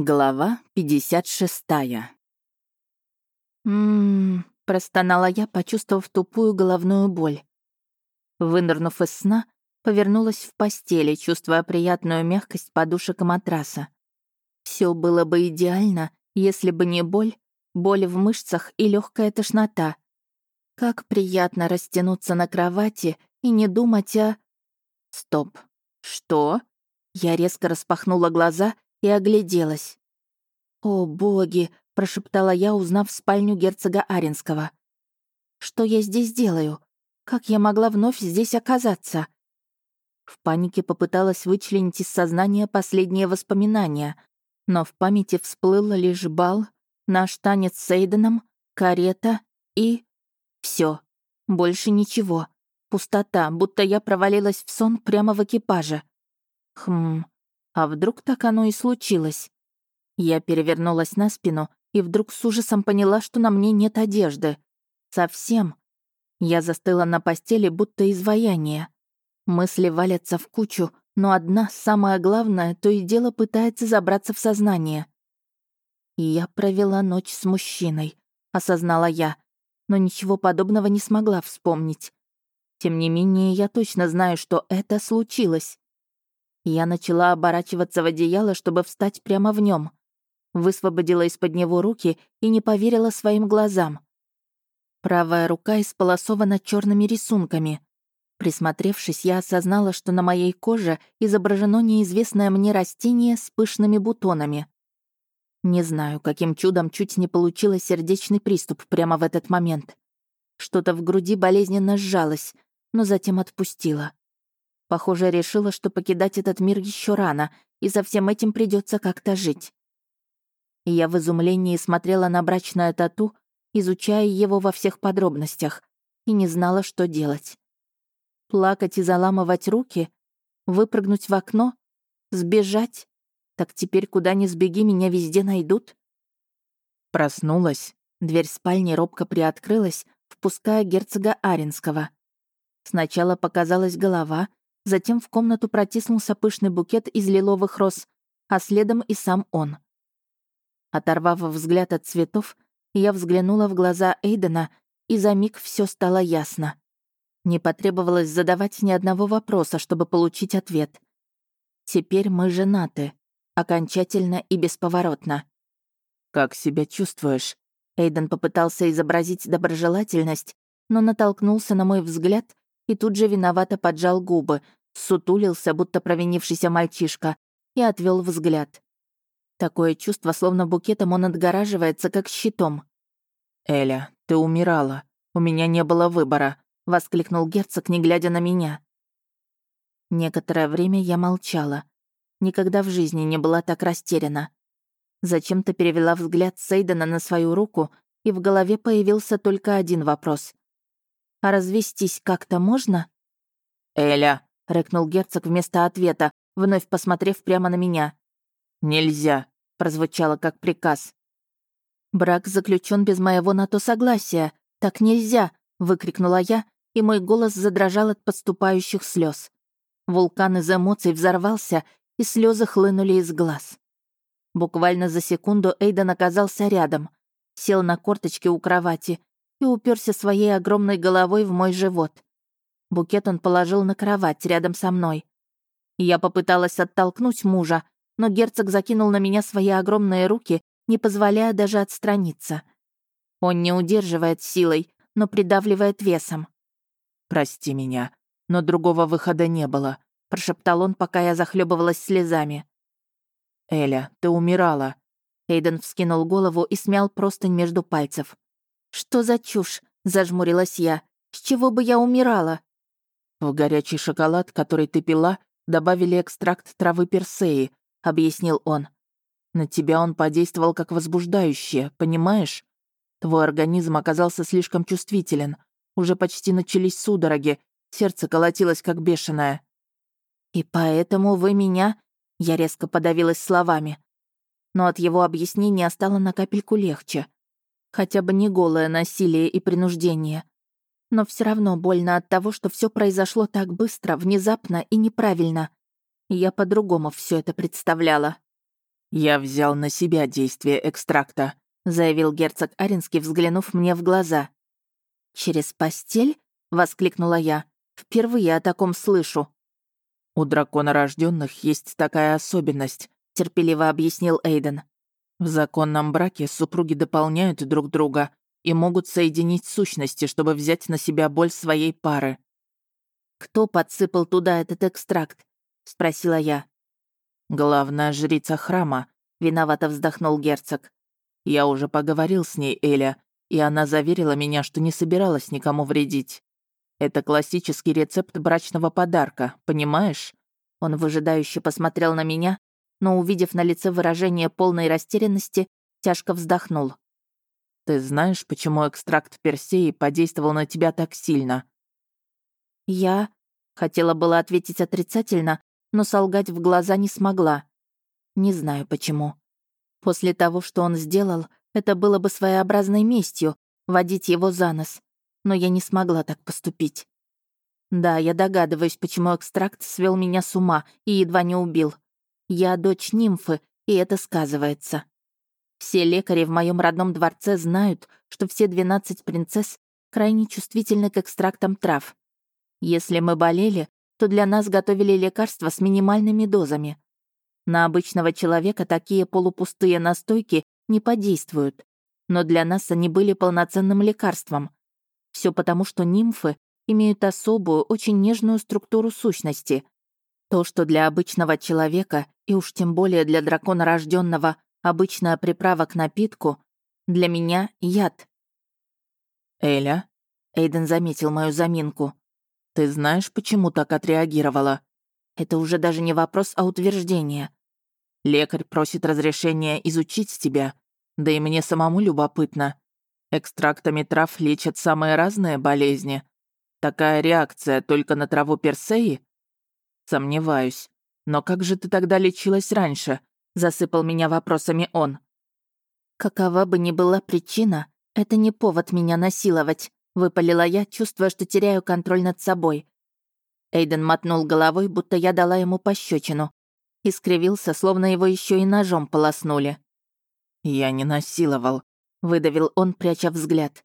Глава 56 «М-м-м», простонала я, почувствовав тупую головную боль. Вынырнув из сна, повернулась в постели, чувствуя приятную мягкость подушек и матраса. Все было бы идеально, если бы не боль, боль в мышцах и легкая тошнота. Как приятно растянуться на кровати и не думать о... Стоп. Что? Я резко распахнула глаза и огляделась. «О, боги!» — прошептала я, узнав спальню герцога Аренского. «Что я здесь делаю? Как я могла вновь здесь оказаться?» В панике попыталась вычленить из сознания последние воспоминания, но в памяти всплыл лишь бал, наш танец с Эйденом, карета и... все. Больше ничего. Пустота, будто я провалилась в сон прямо в экипаже. Хм, а вдруг так оно и случилось? Я перевернулась на спину и вдруг с ужасом поняла, что на мне нет одежды. Совсем. Я застыла на постели, будто изваяние. Мысли валятся в кучу, но одна, самое главное, то и дело пытается забраться в сознание. Я провела ночь с мужчиной, осознала я, но ничего подобного не смогла вспомнить. Тем не менее, я точно знаю, что это случилось. Я начала оборачиваться в одеяло, чтобы встать прямо в нем. Высвободила из-под него руки и не поверила своим глазам. Правая рука исполосована черными рисунками. Присмотревшись, я осознала, что на моей коже изображено неизвестное мне растение с пышными бутонами. Не знаю, каким чудом чуть не получила сердечный приступ прямо в этот момент. Что-то в груди болезненно сжалось, но затем отпустила. Похоже, решила, что покидать этот мир еще рано, и со всем этим придется как-то жить. Я в изумлении смотрела на брачное тату, изучая его во всех подробностях, и не знала, что делать. Плакать и заламывать руки? Выпрыгнуть в окно? Сбежать? Так теперь куда ни сбеги, меня везде найдут? Проснулась. Дверь спальни робко приоткрылась, впуская герцога Аренского. Сначала показалась голова, Затем в комнату протиснулся пышный букет из лиловых роз, а следом и сам он. Оторвав взгляд от цветов, я взглянула в глаза Эйдена, и за миг все стало ясно. Не потребовалось задавать ни одного вопроса, чтобы получить ответ. Теперь мы женаты. Окончательно и бесповоротно. «Как себя чувствуешь?» Эйден попытался изобразить доброжелательность, но натолкнулся на мой взгляд и тут же виновато поджал губы, сутулился, будто провинившийся мальчишка, и отвел взгляд. Такое чувство, словно букетом он отгораживается, как щитом. «Эля, ты умирала. У меня не было выбора», — воскликнул герцог, не глядя на меня. Некоторое время я молчала. Никогда в жизни не была так растеряна. Зачем-то перевела взгляд Сейдена на свою руку, и в голове появился только один вопрос. «А развестись как-то можно?» «Эля», — рыкнул герцог вместо ответа, вновь посмотрев прямо на меня. «Нельзя», — прозвучало как приказ. «Брак заключен без моего на то согласия. Так нельзя!» — выкрикнула я, и мой голос задрожал от подступающих слез. Вулкан из эмоций взорвался, и слезы хлынули из глаз. Буквально за секунду Эйден оказался рядом, сел на корточки у кровати и уперся своей огромной головой в мой живот. Букет он положил на кровать рядом со мной. Я попыталась оттолкнуть мужа, но герцог закинул на меня свои огромные руки, не позволяя даже отстраниться. Он не удерживает силой, но придавливает весом. «Прости меня, но другого выхода не было», — прошептал он, пока я захлебывалась слезами. «Эля, ты умирала». Эйден вскинул голову и смял простынь между пальцев. «Что за чушь?» — зажмурилась я. «С чего бы я умирала?» «В горячий шоколад, который ты пила, добавили экстракт травы персеи», — объяснил он. «На тебя он подействовал как возбуждающее, понимаешь? Твой организм оказался слишком чувствителен. Уже почти начались судороги, сердце колотилось как бешеное». «И поэтому вы меня...» Я резко подавилась словами. Но от его объяснения стало на капельку легче. Хотя бы не голое насилие и принуждение, но все равно больно от того, что все произошло так быстро, внезапно и неправильно. Я по-другому все это представляла. «Я взял на себя действие экстракта», — заявил герцог Аринский, взглянув мне в глаза. «Через постель?» — воскликнула я. «Впервые о таком слышу». «У дракона рожденных есть такая особенность», — терпеливо объяснил Эйден. «В законном браке супруги дополняют друг друга и могут соединить сущности, чтобы взять на себя боль своей пары». «Кто подсыпал туда этот экстракт?» — спросила я. «Главная жрица храма», — виновато вздохнул герцог. «Я уже поговорил с ней, Эля, и она заверила меня, что не собиралась никому вредить. Это классический рецепт брачного подарка, понимаешь?» Он выжидающе посмотрел на меня, но, увидев на лице выражение полной растерянности, тяжко вздохнул. «Ты знаешь, почему экстракт Персеи подействовал на тебя так сильно?» «Я...» — хотела было ответить отрицательно, но солгать в глаза не смогла. Не знаю почему. После того, что он сделал, это было бы своеобразной местью — водить его за нос. Но я не смогла так поступить. Да, я догадываюсь, почему экстракт свел меня с ума и едва не убил. Я дочь нимфы, и это сказывается. Все лекари в моем родном дворце знают, что все 12 принцесс крайне чувствительны к экстрактам трав. Если мы болели, то для нас готовили лекарства с минимальными дозами. На обычного человека такие полупустые настойки не подействуют, но для нас они были полноценным лекарством. Все потому, что нимфы имеют особую, очень нежную структуру сущности. То, что для обычного человека, и уж тем более для дракона рожденного, обычная приправа к напитку, для меня — яд. «Эля?» — Эйден заметил мою заминку. Ты знаешь, почему так отреагировала? Это уже даже не вопрос, а утверждение. Лекарь просит разрешения изучить тебя. Да и мне самому любопытно. Экстрактами трав лечат самые разные болезни. Такая реакция только на траву персеи? Сомневаюсь. Но как же ты тогда лечилась раньше? Засыпал меня вопросами он. Какова бы ни была причина, это не повод меня насиловать. Выпалила я, чувствуя, что теряю контроль над собой. Эйден мотнул головой, будто я дала ему пощечину. И скривился, словно его еще и ножом полоснули. «Я не насиловал», — выдавил он, пряча взгляд.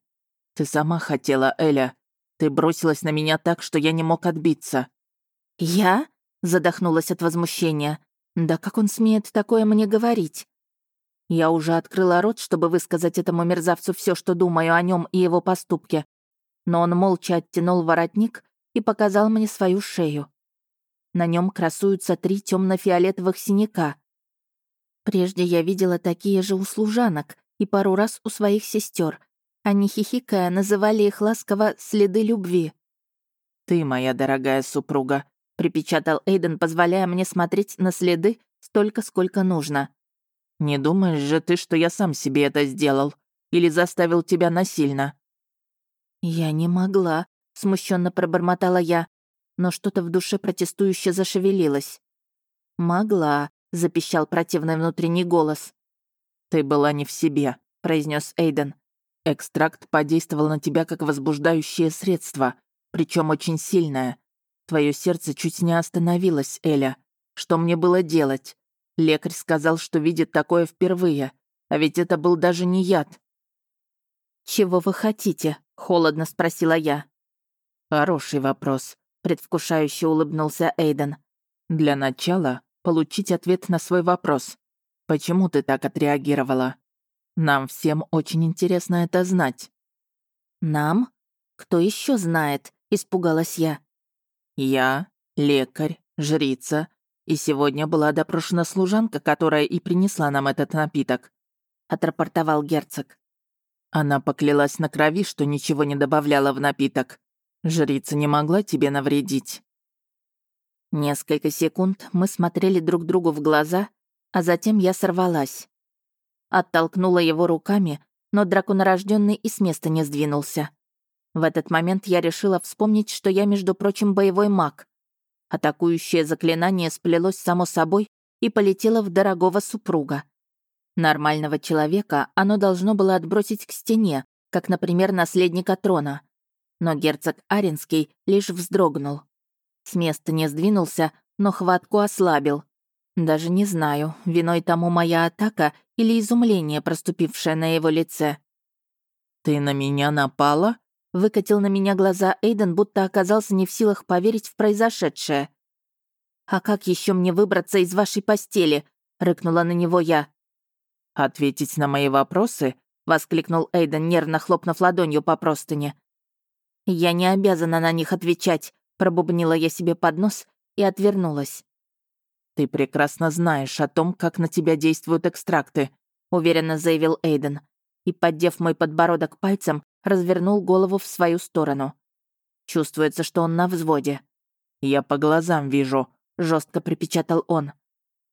«Ты сама хотела, Эля. Ты бросилась на меня так, что я не мог отбиться». «Я?» — задохнулась от возмущения. «Да как он смеет такое мне говорить?» Я уже открыла рот, чтобы высказать этому мерзавцу все, что думаю о нем и его поступке, но он молча оттянул воротник и показал мне свою шею. На нем красуются три темно-фиолетовых синяка. Прежде я видела такие же у служанок и пару раз у своих сестер. Они, хихикая, называли их ласково «следы любви». «Ты моя дорогая супруга», — припечатал Эйден, позволяя мне смотреть на следы столько, сколько нужно. «Не думаешь же ты, что я сам себе это сделал? Или заставил тебя насильно?» «Я не могла», — смущенно пробормотала я, но что-то в душе протестующе зашевелилось. «Могла», — запищал противный внутренний голос. «Ты была не в себе», — произнес Эйден. «Экстракт подействовал на тебя как возбуждающее средство, причем очень сильное. Твое сердце чуть не остановилось, Эля. Что мне было делать? Лекарь сказал, что видит такое впервые, а ведь это был даже не яд». «Чего вы хотите?» — холодно спросила я. «Хороший вопрос», — предвкушающе улыбнулся Эйден. «Для начала получить ответ на свой вопрос. Почему ты так отреагировала? Нам всем очень интересно это знать». «Нам? Кто еще знает?» — испугалась я. «Я, лекарь, жрица, и сегодня была допрошена служанка, которая и принесла нам этот напиток», — отрапортовал герцог. Она поклялась на крови, что ничего не добавляла в напиток. Жрица не могла тебе навредить. Несколько секунд мы смотрели друг другу в глаза, а затем я сорвалась. Оттолкнула его руками, но драконорожденный и с места не сдвинулся. В этот момент я решила вспомнить, что я, между прочим, боевой маг. Атакующее заклинание сплелось само собой и полетело в дорогого супруга. Нормального человека оно должно было отбросить к стене, как, например, наследника трона. Но герцог Аренский лишь вздрогнул. С места не сдвинулся, но хватку ослабил. Даже не знаю, виной тому моя атака или изумление, проступившее на его лице. «Ты на меня напала?» Выкатил на меня глаза Эйден, будто оказался не в силах поверить в произошедшее. «А как еще мне выбраться из вашей постели?» — рыкнула на него я. «Ответить на мои вопросы?» — воскликнул Эйден, нервно хлопнув ладонью по простыне. «Я не обязана на них отвечать», — пробубнила я себе под нос и отвернулась. «Ты прекрасно знаешь о том, как на тебя действуют экстракты», — уверенно заявил Эйден. И, поддев мой подбородок пальцем, развернул голову в свою сторону. Чувствуется, что он на взводе. «Я по глазам вижу», — жестко припечатал он.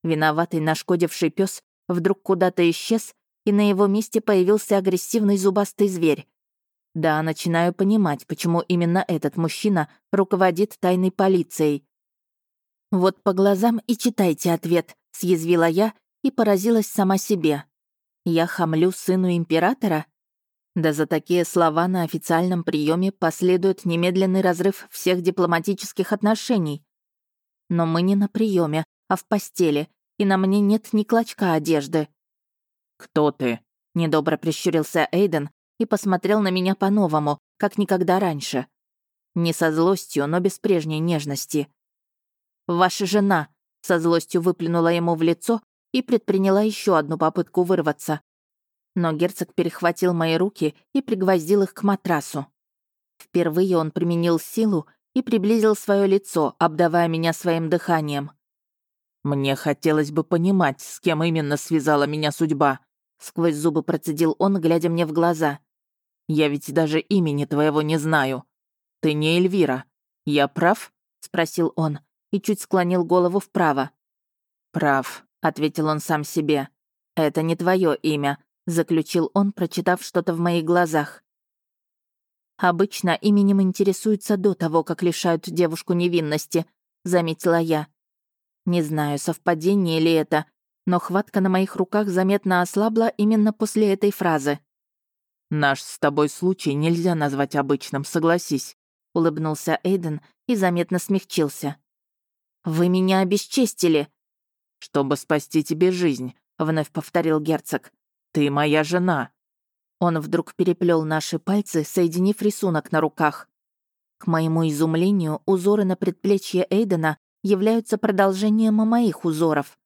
Виноватый нашкодивший пес вдруг куда-то исчез, и на его месте появился агрессивный зубастый зверь. Да, начинаю понимать, почему именно этот мужчина руководит тайной полицией. «Вот по глазам и читайте ответ», — съязвила я и поразилась сама себе. «Я хамлю сыну императора?» Да за такие слова на официальном приеме последует немедленный разрыв всех дипломатических отношений. Но мы не на приеме, а в постели, и на мне нет ни клочка одежды. «Кто ты?» — недобро прищурился Эйден и посмотрел на меня по-новому, как никогда раньше. Не со злостью, но без прежней нежности. «Ваша жена», — со злостью выплюнула ему в лицо и предприняла еще одну попытку вырваться. Но герцог перехватил мои руки и пригвоздил их к матрасу. Впервые он применил силу и приблизил свое лицо, обдавая меня своим дыханием. «Мне хотелось бы понимать, с кем именно связала меня судьба», — сквозь зубы процедил он, глядя мне в глаза. «Я ведь даже имени твоего не знаю. Ты не Эльвира. Я прав?» — спросил он и чуть склонил голову вправо. «Прав», — ответил он сам себе. «Это не твое имя», — заключил он, прочитав что-то в моих глазах. «Обычно именем интересуются до того, как лишают девушку невинности», — заметила я. Не знаю, совпадение ли это, но хватка на моих руках заметно ослабла именно после этой фразы. «Наш с тобой случай нельзя назвать обычным, согласись», — улыбнулся Эйден и заметно смягчился. «Вы меня обесчестили!» «Чтобы спасти тебе жизнь», — вновь повторил герцог. «Ты моя жена». Он вдруг переплел наши пальцы, соединив рисунок на руках. К моему изумлению, узоры на предплечье Эйдена являются продолжением моих узоров.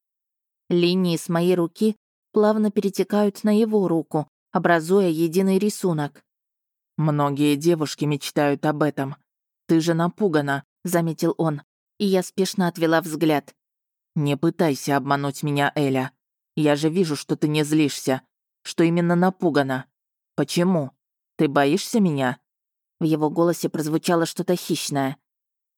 Линии с моей руки плавно перетекают на его руку, образуя единый рисунок. «Многие девушки мечтают об этом. Ты же напугана», — заметил он и я спешно отвела взгляд. «Не пытайся обмануть меня, Эля. Я же вижу, что ты не злишься, что именно напугана. Почему? Ты боишься меня?» В его голосе прозвучало что-то хищное.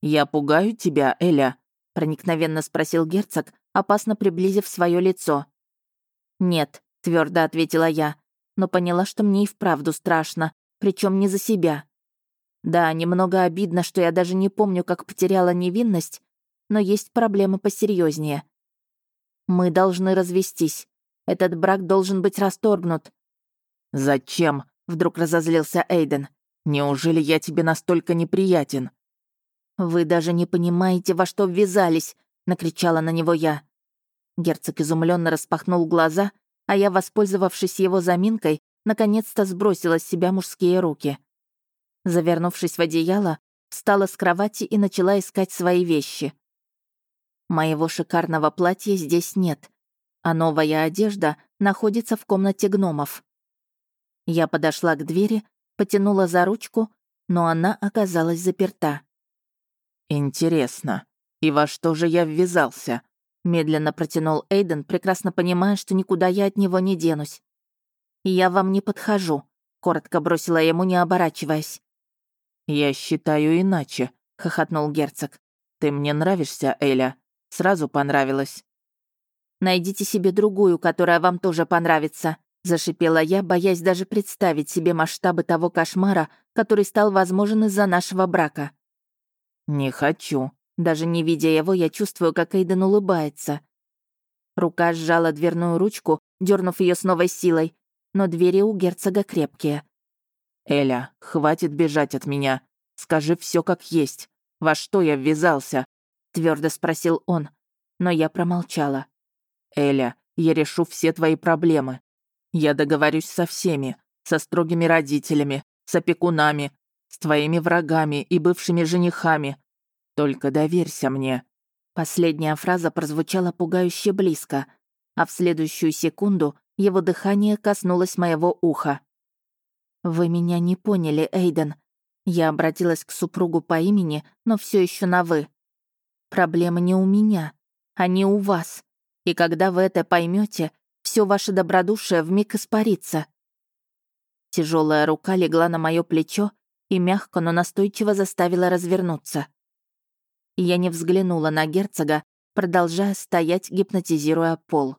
«Я пугаю тебя, Эля?» — проникновенно спросил герцог, опасно приблизив свое лицо. «Нет», — твердо ответила я, но поняла, что мне и вправду страшно, причем не за себя. Да, немного обидно, что я даже не помню, как потеряла невинность, но есть проблемы посерьезнее. Мы должны развестись. Этот брак должен быть расторгнут. «Зачем?» — вдруг разозлился Эйден. «Неужели я тебе настолько неприятен?» «Вы даже не понимаете, во что ввязались», — накричала на него я. Герцог изумленно распахнул глаза, а я, воспользовавшись его заминкой, наконец-то сбросила с себя мужские руки. Завернувшись в одеяло, встала с кровати и начала искать свои вещи. Моего шикарного платья здесь нет, а новая одежда находится в комнате гномов. Я подошла к двери, потянула за ручку, но она оказалась заперта. «Интересно, и во что же я ввязался?» Медленно протянул Эйден, прекрасно понимая, что никуда я от него не денусь. «Я вам не подхожу», — коротко бросила ему, не оборачиваясь. «Я считаю иначе», — хохотнул герцог. «Ты мне нравишься, Эля. Сразу понравилась». «Найдите себе другую, которая вам тоже понравится», — зашипела я, боясь даже представить себе масштабы того кошмара, который стал возможен из-за нашего брака. «Не хочу». Даже не видя его, я чувствую, как Эйден улыбается. Рука сжала дверную ручку, дернув ее с новой силой, но двери у герцога крепкие. «Эля, хватит бежать от меня. Скажи все как есть. Во что я ввязался?» — твердо спросил он. но я промолчала. «Эля, я решу все твои проблемы. Я договорюсь со всеми, со строгими родителями, с опекунами, с твоими врагами и бывшими женихами. Только доверься мне». Последняя фраза прозвучала пугающе близко, а в следующую секунду его дыхание коснулось моего уха. «Вы меня не поняли, Эйден». Я обратилась к супругу по имени, но все еще на «вы». «Проблемы не у меня, они у вас. И когда вы это поймете, все ваше добродушие вмиг испарится». Тяжелая рука легла на мое плечо и мягко, но настойчиво заставила развернуться. Я не взглянула на герцога, продолжая стоять, гипнотизируя пол.